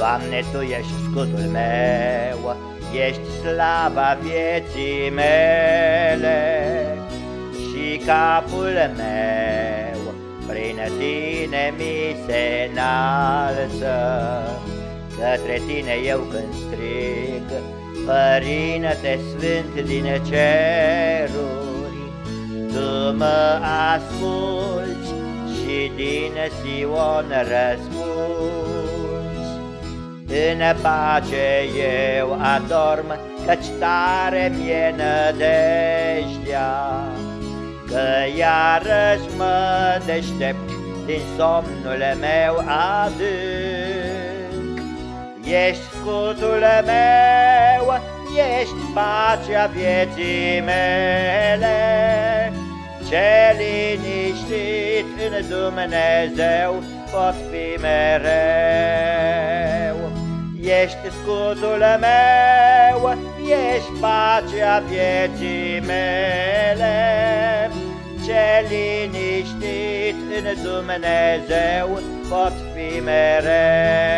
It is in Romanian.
Doamne, Tu ești scutul meu, ești slava vieții mele și capul meu prin Tine mi se înalță. Către Tine eu când strig, Părinte Sfânt din ceruri, Tu mă asculți și din Sion răspunzi. În pace eu adorm, Căci tare mi-e nădejdea, Că iarăși mă deștept Din somnul meu adânc. Ești scutul meu, ești pacea vieții mele, Ce liniștit în Dumnezeu pot fi mereu. Ești scutul meu, ești pacea vieții mele, Ce liniștit în Dumnezeu pot fi mereu.